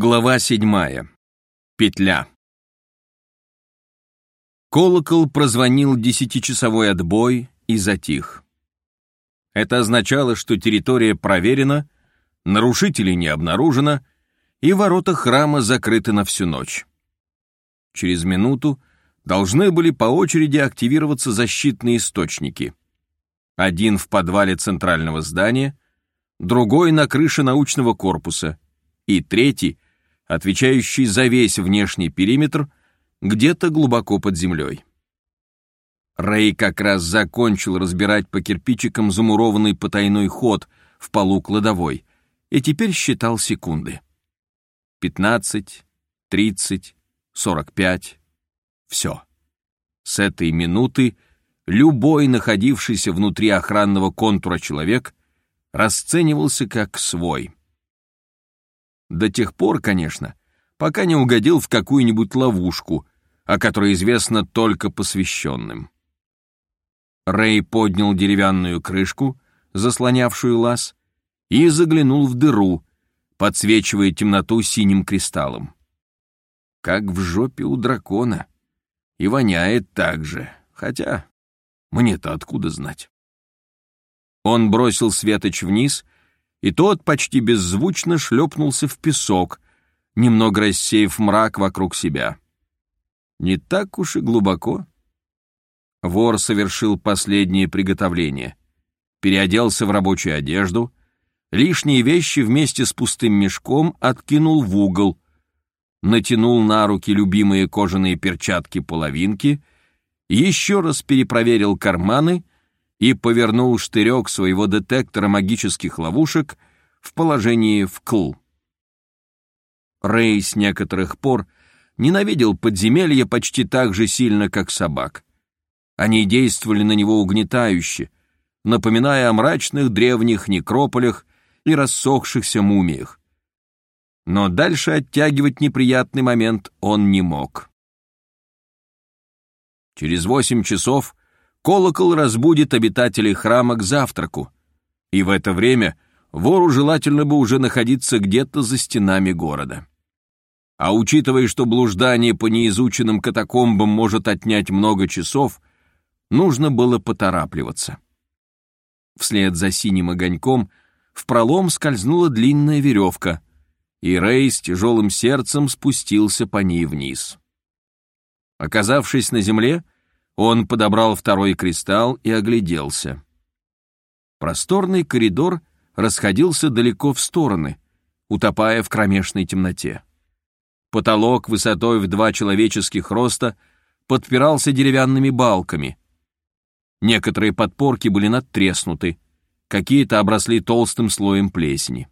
Глава седьмая. Петля. Колокол прозвонил десятичасовой отбой и затих. Это означало, что территория проверена, нарушителей не обнаружено, и ворота храма закрыты на всю ночь. Через минуту должны были по очереди активироваться защитные источники. Один в подвале центрального здания, другой на крыше научного корпуса и третий — отвечающий за весь внешний периметр, где-то глубоко под землей. Рэй как раз закончил разбирать по кирпичикам замурованный потайной ход в полу кладовой и теперь считал секунды. Пятнадцать, тридцать, сорок пять. Все. С этой минуты любой находившийся внутри охранного контура человек расценивался как свой — до тех пор, конечно, пока не угодил в какую-нибудь ловушку, о которой известно только посвященным. Рэй поднял деревянную крышку, заслонявшую лаз, и заглянул в дыру, подсвечивая темноту синим кристаллом. Как в жопе у дракона. И воняет так же, хотя мне-то откуда знать. Он бросил светоч вниз — и тот почти беззвучно шлепнулся в песок, немного рассеяв мрак вокруг себя. Не так уж и глубоко. Вор совершил последнее приготовление. Переоделся в рабочую одежду, лишние вещи вместе с пустым мешком откинул в угол, натянул на руки любимые кожаные перчатки-половинки, еще раз перепроверил карманы — и повернул штырек своего детектора магических ловушек в положении вкл. Рэй с некоторых пор ненавидел подземелья почти так же сильно, как собак. Они действовали на него угнетающе, напоминая о мрачных древних некрополях и рассохшихся мумиях. Но дальше оттягивать неприятный момент он не мог. Через восемь часов колокол разбудит обитателей храма к завтраку, и в это время вору желательно бы уже находиться где-то за стенами города. А учитывая, что блуждание по неизученным катакомбам может отнять много часов, нужно было поторапливаться. Вслед за синим огоньком в пролом скользнула длинная веревка, и Рэй с тяжелым сердцем спустился по ней вниз. Оказавшись на земле, он подобрал второй кристалл и огляделся. Просторный коридор расходился далеко в стороны, утопая в кромешной темноте. Потолок высотой в два человеческих роста подпирался деревянными балками. Некоторые подпорки были надтреснуты, какие-то обросли толстым слоем плесени.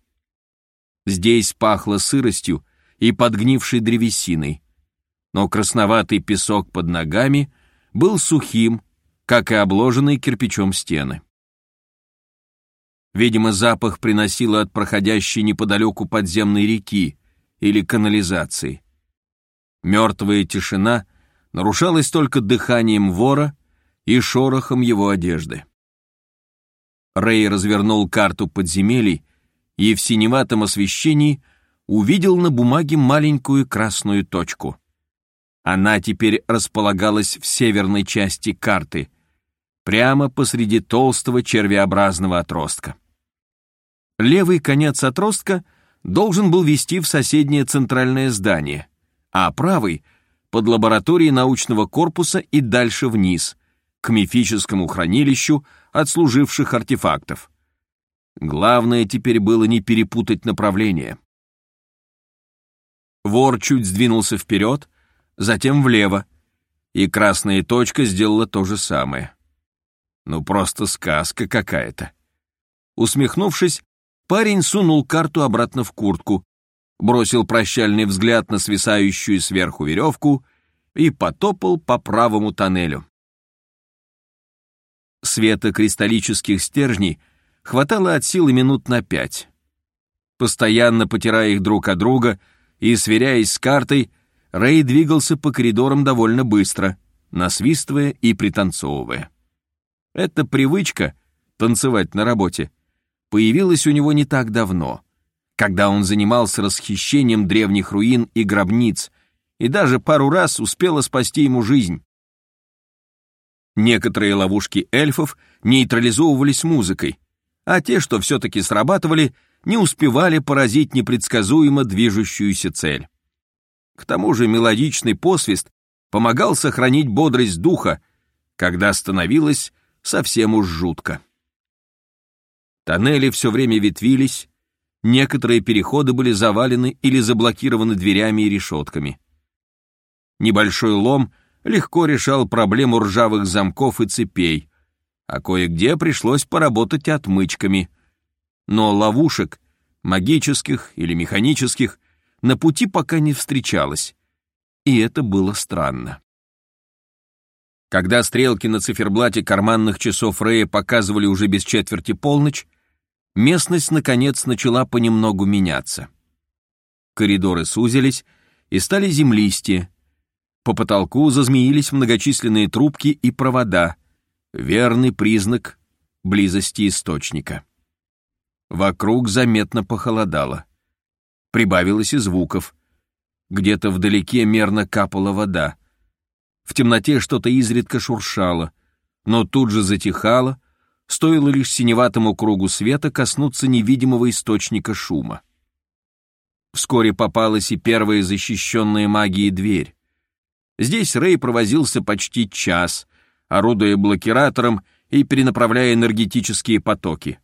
Здесь пахло сыростью и подгнившей древесиной, но красноватый песок под ногами — был сухим, как и обложенные кирпичом стены. Видимо, запах приносило от проходящей неподалеку подземной реки или канализации. Мертвая тишина нарушалась только дыханием вора и шорохом его одежды. Рэй развернул карту подземелий и в синеватом освещении увидел на бумаге маленькую красную точку — она теперь располагалась в северной части карты, прямо посреди толстого червеобразного отростка. Левый конец отростка должен был вести в соседнее центральное здание, а правый — под лабораторией научного корпуса и дальше вниз, к мифическому хранилищу отслуживших артефактов. Главное теперь было не перепутать направление. Вор чуть сдвинулся вперед, затем влево, и красная точка сделала то же самое. Ну, просто сказка какая-то. Усмехнувшись, парень сунул карту обратно в куртку, бросил прощальный взгляд на свисающую сверху веревку и потопал по правому тоннелю. Света кристаллических стержней хватало от силы минут на пять. Постоянно потирая их друг от друга и сверяясь с картой, Рэй двигался по коридорам довольно быстро, насвистывая и пританцовывая. Эта привычка танцевать на работе появилась у него не так давно, когда он занимался расхищением древних руин и гробниц, и даже пару раз успела спасти ему жизнь. Некоторые ловушки эльфов нейтрализовывались музыкой, а те, что все-таки срабатывали, не успевали поразить непредсказуемо движущуюся цель. К тому же мелодичный посвист помогал сохранить бодрость духа, когда становилось совсем уж жутко. Тоннели все время ветвились, некоторые переходы были завалены или заблокированы дверями и решетками. Небольшой лом легко решал проблему ржавых замков и цепей, а кое-где пришлось поработать отмычками. Но ловушек, магических или механических, на пути пока не встречалось, и это было странно. Когда стрелки на циферблате карманных часов Рэя показывали уже без четверти полночь, местность, наконец, начала понемногу меняться. Коридоры сузились и стали землистее. По потолку зазмеились многочисленные трубки и провода, верный признак близости источника. Вокруг заметно похолодало. Прибавилось и звуков. Где-то вдалеке мерно капала вода. В темноте что-то изредка шуршало, но тут же затихало, стоило лишь синеватому кругу света коснуться невидимого источника шума. Вскоре попалась и первая защищенная магией дверь. Здесь Рэй провозился почти час, орудуя блокиратором и перенаправляя энергетические потоки.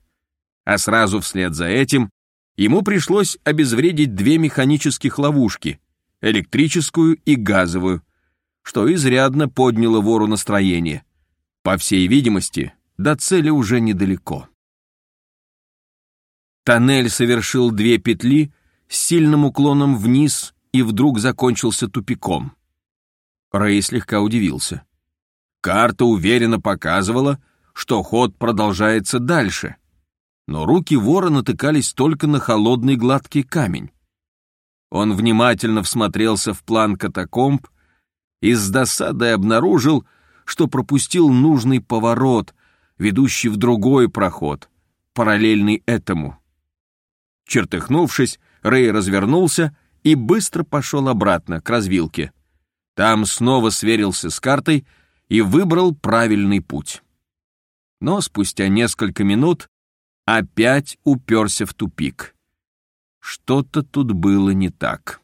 А сразу вслед за этим ему пришлось обезвредить две механических ловушки — электрическую и газовую, что изрядно подняло вору настроение. По всей видимости, до цели уже недалеко. Тоннель совершил две петли с сильным уклоном вниз и вдруг закончился тупиком. Рэй слегка удивился. Карта уверенно показывала, что ход продолжается дальше, но руки вора натыкались только на холодный гладкий камень. Он внимательно всмотрелся в план катакомб и с досадой обнаружил, что пропустил нужный поворот, ведущий в другой проход, параллельный этому. Чертыхнувшись, Рэй развернулся и быстро пошел обратно, к развилке. Там снова сверился с картой и выбрал правильный путь. Но спустя несколько минут опять уперся в тупик. Что-то тут было не так.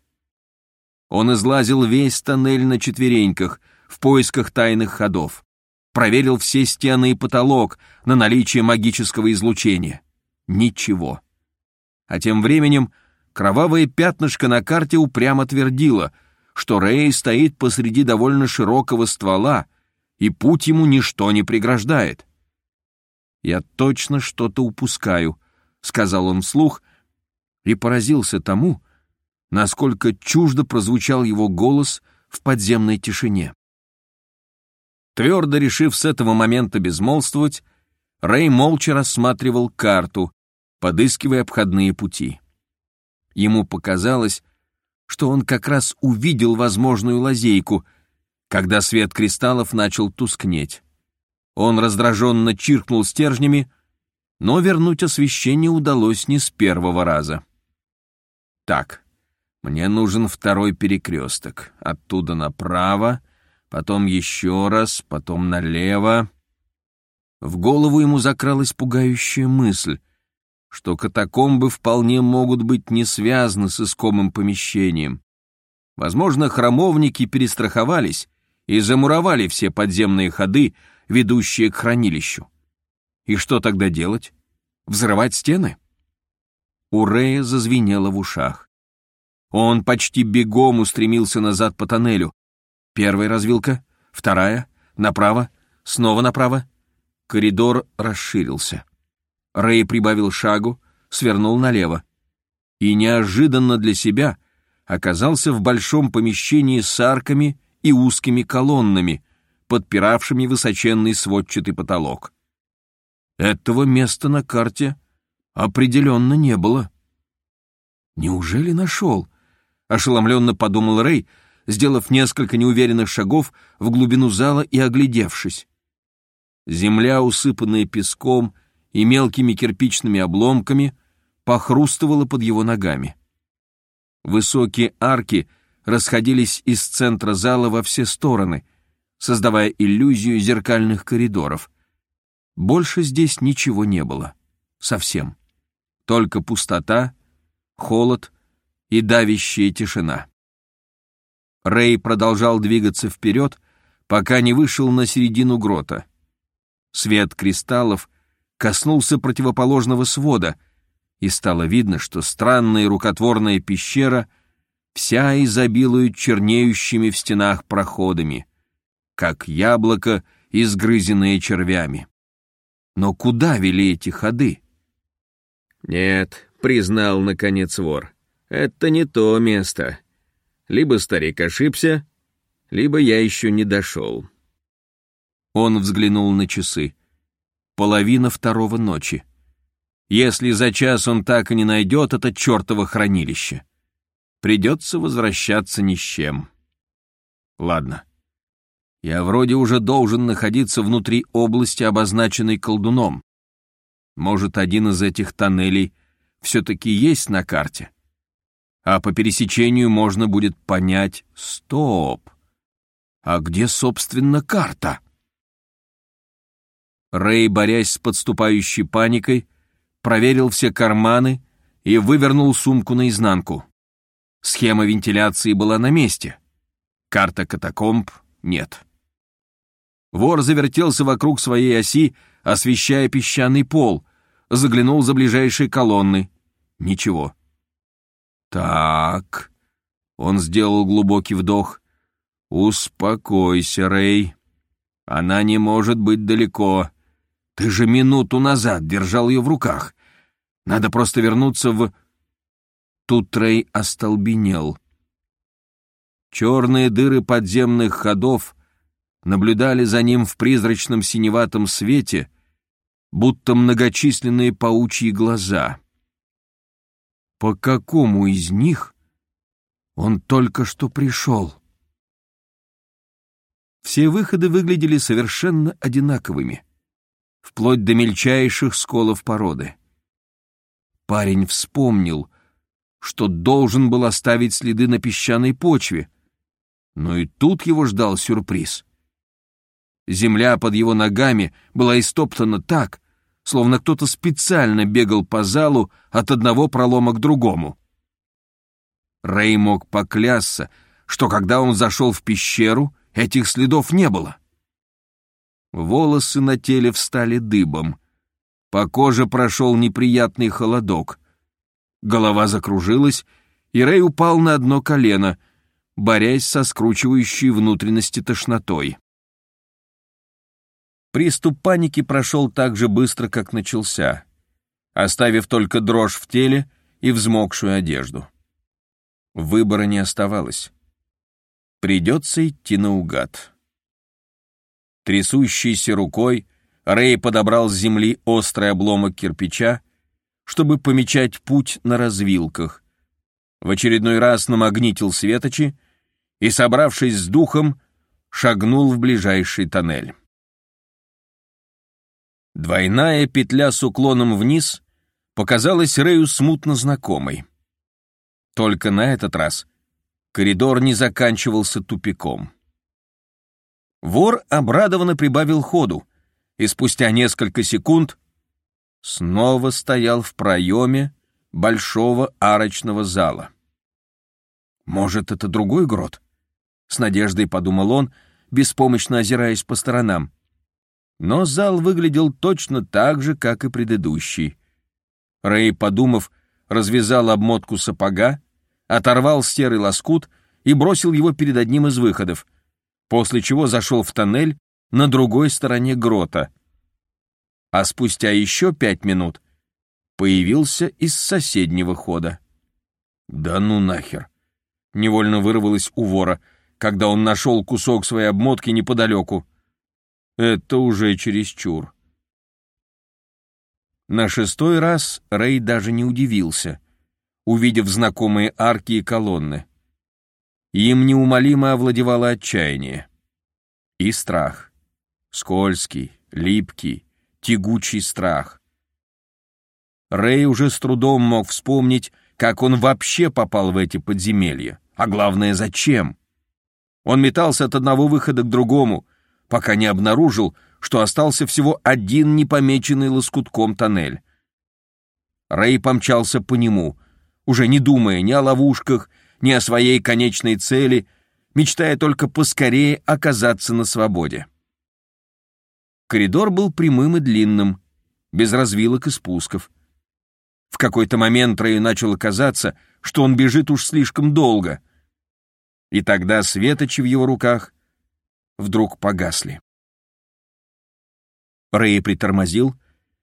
Он излазил весь тоннель на четвереньках в поисках тайных ходов, проверил все стены и потолок на наличие магического излучения. Ничего. А тем временем кровавое пятнышко на карте упрямо твердило, что Рэй стоит посреди довольно широкого ствола, и путь ему ничто не преграждает. «Я точно что-то упускаю», — сказал он вслух, и поразился тому, насколько чуждо прозвучал его голос в подземной тишине. Твердо решив с этого момента безмолвствовать, Рэй молча рассматривал карту, подыскивая обходные пути. Ему показалось, что он как раз увидел возможную лазейку, когда свет кристаллов начал тускнеть. Он раздраженно чиркнул стержнями, но вернуть освещение удалось не с первого раза. Так, мне нужен второй перекресток. Оттуда направо, потом еще раз, потом налево. В голову ему закралась пугающая мысль, что катакомбы вполне могут быть не связаны с искомым помещением. Возможно, храмовники перестраховались и замуровали все подземные ходы, ведущие к хранилищу. И что тогда делать? Взрывать стены? У Рея зазвенело в ушах. Он почти бегом устремился назад по тоннелю. Первая развилка, вторая, направо, снова направо. Коридор расширился. Рэй прибавил шагу, свернул налево. И неожиданно для себя оказался в большом помещении с арками и узкими колоннами, подпиравшими высоченный сводчатый потолок. Этого места на карте определенно не было. «Неужели нашел?» — ошеломленно подумал Рэй, сделав несколько неуверенных шагов в глубину зала и оглядевшись. Земля, усыпанная песком и мелкими кирпичными обломками, похрустывало под его ногами. Высокие арки расходились из центра зала во все стороны, создавая иллюзию зеркальных коридоров. Больше здесь ничего не было. Совсем. Только пустота, холод и давящая тишина. Рэй продолжал двигаться вперед, пока не вышел на середину грота. Свет кристаллов коснулся противоположного свода, и стало видно, что странная рукотворная пещера вся изобилует чернеющими в стенах проходами, как яблоко, изгрызенное червями. Но куда вели эти ходы? «Нет», — признал, наконец, вор, — «это не то место. Либо старик ошибся, либо я еще не дошел». Он взглянул на часы. Половина второго ночи. Если за час он так и не найдет это чертово хранилище, придется возвращаться ни с чем. Ладно. Я вроде уже должен находиться внутри области, обозначенной колдуном. Может, один из этих тоннелей все-таки есть на карте? А по пересечению можно будет понять «Стоп! А где, собственно, карта?» Рэй, борясь с подступающей паникой, проверил все карманы и вывернул сумку наизнанку. Схема вентиляции была на месте. Карта катакомб нет. Вор завертелся вокруг своей оси, освещая песчаный пол, заглянул за ближайшие колонны. Ничего. Так. Он сделал глубокий вдох. Успокойся, Рэй. Она не может быть далеко. Ты же минуту назад держал ее в руках. Надо просто вернуться в... Тут Рэй остолбенел. Черные дыры подземных ходов наблюдали за ним в призрачном синеватом свете, будто многочисленные паучьи глаза. По какому из них он только что пришел? Все выходы выглядели совершенно одинаковыми, вплоть до мельчайших сколов породы. Парень вспомнил, что должен был оставить следы на песчаной почве, но и тут его ждал сюрприз. Земля под его ногами была истоптана так, словно кто-то специально бегал по залу от одного пролома к другому. Рэй мог поклясться, что когда он зашел в пещеру, этих следов не было. Волосы на теле встали дыбом. По коже прошел неприятный холодок. Голова закружилась, и Рэй упал на одно колено, борясь со скручивающей внутренности тошнотой. Приступ паники прошел так же быстро, как начался, оставив только дрожь в теле и взмокшую одежду. Выбора не оставалось. Придется идти наугад. Трясущейся рукой Рэй подобрал с земли острый обломок кирпича, чтобы помечать путь на развилках. В очередной раз намагнитил светочи и, собравшись с духом, шагнул в ближайший тоннель. Двойная петля с уклоном вниз показалась Рэю смутно знакомой. Только на этот раз коридор не заканчивался тупиком. Вор обрадованно прибавил ходу, и спустя несколько секунд снова стоял в проеме большого арочного зала. «Может, это другой грот?» — с надеждой подумал он, беспомощно озираясь по сторонам. Но зал выглядел точно так же, как и предыдущий. Рэй, подумав, развязал обмотку сапога, оторвал серый лоскут и бросил его перед одним из выходов, после чего зашел в тоннель на другой стороне грота. А спустя еще пять минут появился из соседнего хода. «Да ну нахер!» — невольно вырвалось у вора, когда он нашел кусок своей обмотки неподалеку. Это уже чересчур. На шестой раз Рэй даже не удивился, увидев знакомые арки и колонны. Им неумолимо овладевало отчаяние. И страх. Скользкий, липкий, тягучий страх. Рэй уже с трудом мог вспомнить, как он вообще попал в эти подземелья, а главное, зачем. Он метался от одного выхода к другому, пока не обнаружил, что остался всего один непомеченный лоскутком тоннель. Рэй помчался по нему, уже не думая ни о ловушках, ни о своей конечной цели, мечтая только поскорее оказаться на свободе. Коридор был прямым и длинным, без развилок и спусков. В какой-то момент Рэю начало казаться, что он бежит уж слишком долго. И тогда светочи в его руках вдруг погасли. Рэй притормозил,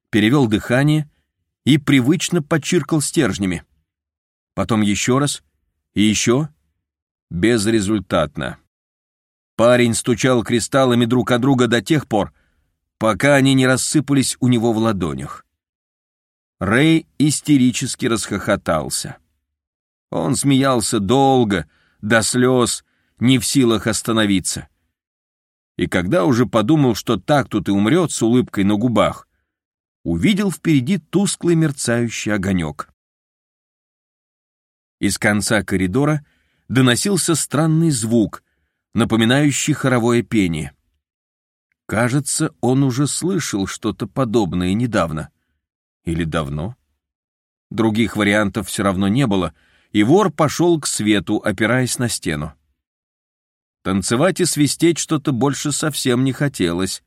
перевел дыхание и привычно подчиркал стержнями. Потом еще раз и еще. Безрезультатно. Парень стучал кристаллами друг от друга до тех пор, пока они не рассыпались у него в ладонях. Рэй истерически расхохотался. Он смеялся долго, до слез, не в силах остановиться. И когда уже подумал, что так тут и умрет с улыбкой на губах, увидел впереди тусклый мерцающий огонек. Из конца коридора доносился странный звук, напоминающий хоровое пение. Кажется, он уже слышал что-то подобное недавно. Или давно? Других вариантов все равно не было, и вор пошел к свету, опираясь на стену. Танцевать и свистеть что-то больше совсем не хотелось.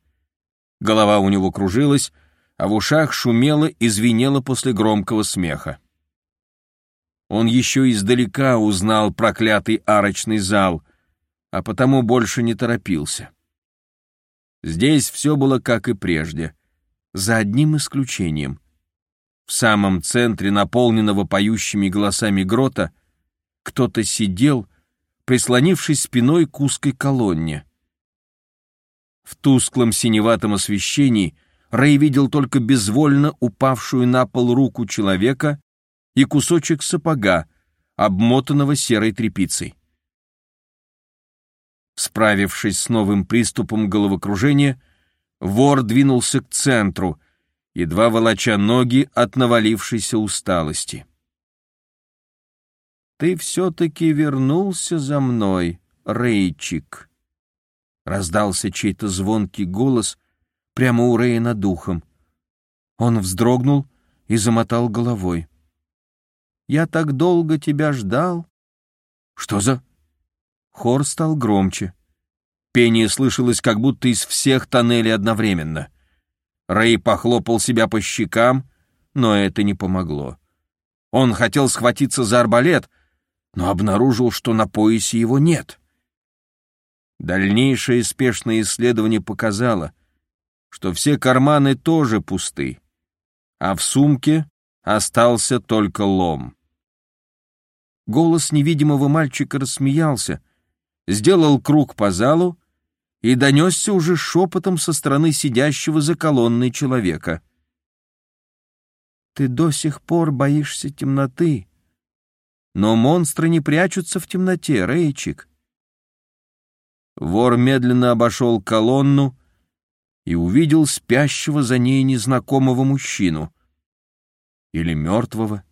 Голова у него кружилась, а в ушах шумело и звенело после громкого смеха. Он еще издалека узнал проклятый арочный зал, а потому больше не торопился. Здесь все было как и прежде, за одним исключением. В самом центре наполненного поющими голосами грота кто-то сидел, прислонившись спиной к узкой колонне. В тусклом синеватом освещении Рэй видел только безвольно упавшую на пол руку человека и кусочек сапога, обмотанного серой тряпицей. Справившись с новым приступом головокружения, вор двинулся к центру — едва волоча ноги от навалившейся усталости. «Ты все-таки вернулся за мной, Рейчик!» Раздался чей-то звонкий голос прямо у Рэя над духом. Он вздрогнул и замотал головой. «Я так долго тебя ждал!» «Что за...» Хор стал громче. Пение слышалось как будто из всех тоннелей одновременно — Рэй похлопал себя по щекам, но это не помогло. Он хотел схватиться за арбалет, но обнаружил, что на поясе его нет. Дальнейшее спешное исследование показало, что все карманы тоже пусты, а в сумке остался только лом. Голос невидимого мальчика рассмеялся, сделал круг по залу и донесся уже шепотом со стороны сидящего за колонной человека. «Ты до сих пор боишься темноты, но монстры не прячутся в темноте, Рейчик». Вор медленно обошел колонну и увидел спящего за ней незнакомого мужчину. Или мертвого.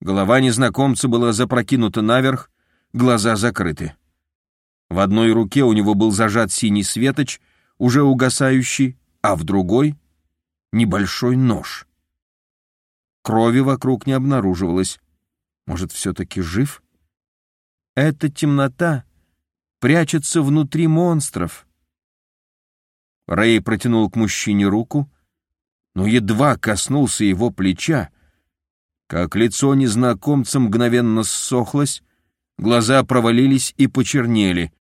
Голова незнакомца была запрокинута наверх, глаза закрыты. В одной руке у него был зажат синий светоч, уже угасающий, а в другой — небольшой нож. Крови вокруг не обнаруживалось. Может, все-таки жив? Эта темнота прячется внутри монстров. Рэй протянул к мужчине руку, но едва коснулся его плеча, как лицо незнакомца мгновенно ссохлось, глаза провалились и почернели,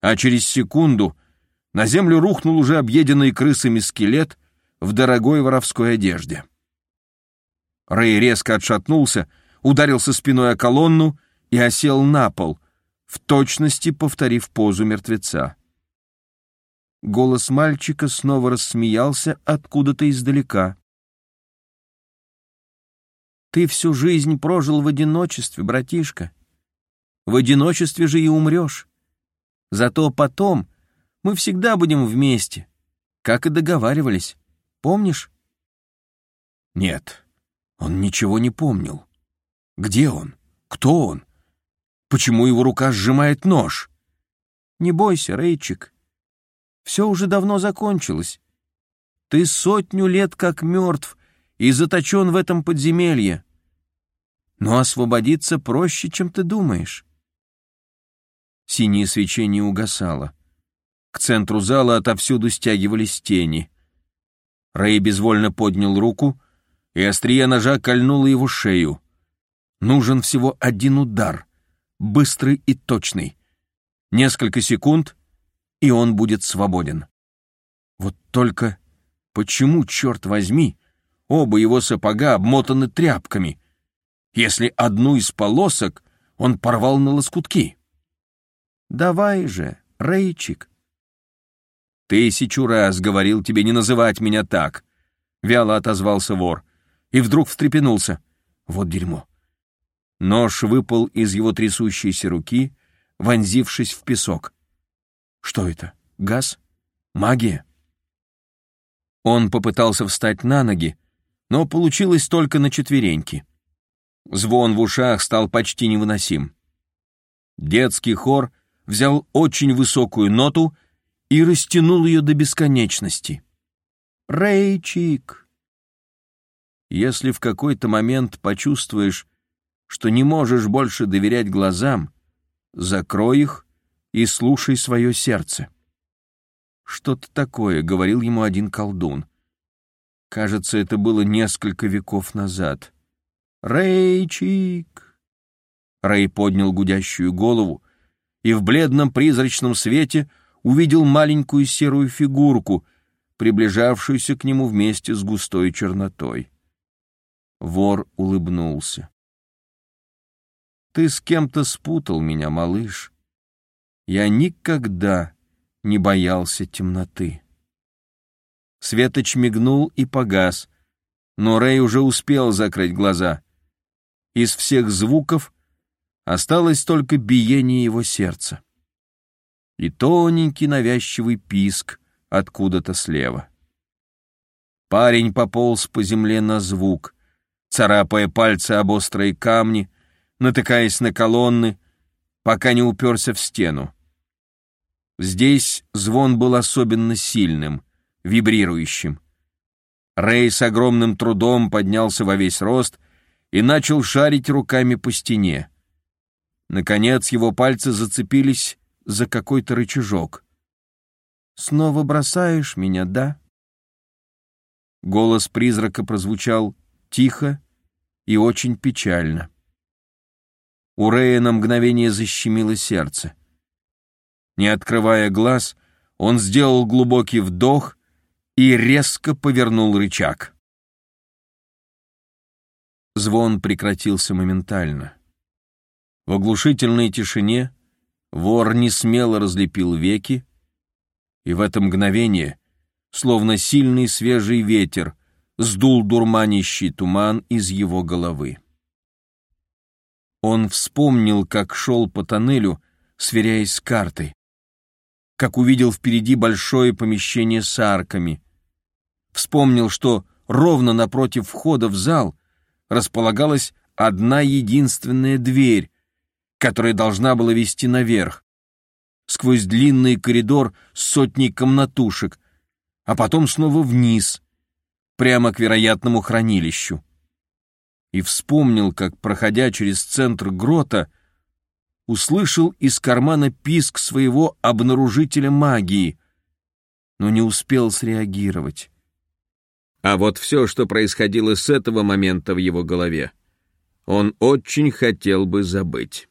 а через секунду на землю рухнул уже объеденный крысами скелет в дорогой воровской одежде. Рэй резко отшатнулся, ударился спиной о колонну и осел на пол, в точности повторив позу мертвеца. Голос мальчика снова рассмеялся откуда-то издалека. «Ты всю жизнь прожил в одиночестве, братишка. В одиночестве же и умрешь. Зато потом мы всегда будем вместе, как и договаривались. Помнишь? Нет, Он ничего не помнил. Где он? Кто он? Почему его рука сжимает нож? Не бойся, Рейчик. Все уже давно закончилось. Ты сотню лет как мертв и заточен в этом подземелье. Но освободиться проще, чем ты думаешь. Синее свечение угасало. К центру зала отовсюду стягивались тени. Рэй безвольно поднял руку, и острие ножа кольнуло его шею. Нужен всего один удар, быстрый и точный. Несколько секунд, и он будет свободен. Вот только почему, черт возьми, оба его сапога обмотаны тряпками, если одну из полосок он порвал на лоскутки? «Давай же, Рейчик!» «Тысячу раз говорил тебе не называть меня так!» — вяло отозвался вор. И вдруг встрепенулся. Вот дерьмо. Нож выпал из его трясущейся руки, вонзившись в песок. Что это? Газ? Магия? Он попытался встать на ноги, но получилось только на четвереньки. Звон в ушах стал почти невыносим. Детский хор взял очень высокую ноту и растянул ее до бесконечности. «Рейчик!» Если в какой-то момент почувствуешь, что не можешь больше доверять глазам, закрой их и слушай свое сердце. Что-то такое говорил ему один колдун. Кажется, это было несколько веков назад. «Рейчик!» Рэй поднял гудящую голову и в бледном призрачном свете увидел маленькую серую фигурку, приближавшуюся к нему вместе с густой чернотой. Вор улыбнулся. Ты с кем-то спутал меня, малыш. Я никогда не боялся темноты. Светоч мигнул и погас, но Рэй уже успел закрыть глаза. Из всех звуков осталось только биение его сердца и тоненький навязчивый писк откуда-то слева. Парень пополз по земле на звук, царапая пальцы об острые камни, натыкаясь на колонны, пока не уперся в стену. Здесь звон был особенно сильным, вибрирующим. Рэй с огромным трудом поднялся во весь рост и начал шарить руками по стене. Наконец его пальцы зацепились за какой-то рычажок. «Снова бросаешь меня, да?» Голос призрака прозвучал тихо и очень печально. У Рея на мгновение защемило сердце. Не открывая глаз, он сделал глубокий вдох и резко повернул рычаг. Звон прекратился моментально. В оглушительной тишине вор не смело разлепил веки, и в это мгновение, словно сильный свежий ветер, сдул дурманящий туман из его головы. Он вспомнил, как шел по тоннелю, сверяясь с картой, как увидел впереди большое помещение с арками. Вспомнил, что ровно напротив входа в зал располагалась одна единственная дверь, которая должна была вести наверх, сквозь длинный коридор с сотней комнатушек, а потом снова вниз, прямо к вероятному хранилищу и вспомнил, как, проходя через центр грота, услышал из кармана писк своего обнаружителя магии, но не успел среагировать. А вот все, что происходило с этого момента в его голове, он очень хотел бы забыть.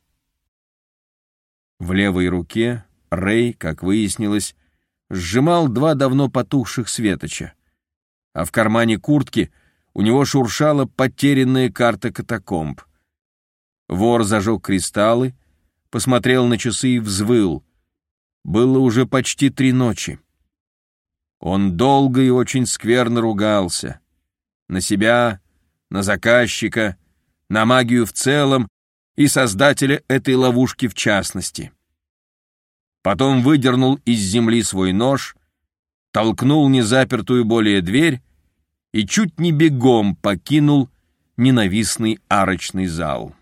В левой руке Рэй, как выяснилось, сжимал два давно потухших светоча, а в кармане куртки у него шуршала потерянная карта катакомб. Вор зажег кристаллы, посмотрел на часы и взвыл. Было уже почти три ночи. Он долго и очень скверно ругался. На себя, на заказчика, на магию в целом и создателя этой ловушки в частности. Потом выдернул из земли свой нож, толкнул незапертую более дверь и чуть не бегом покинул ненавистный арочный зал.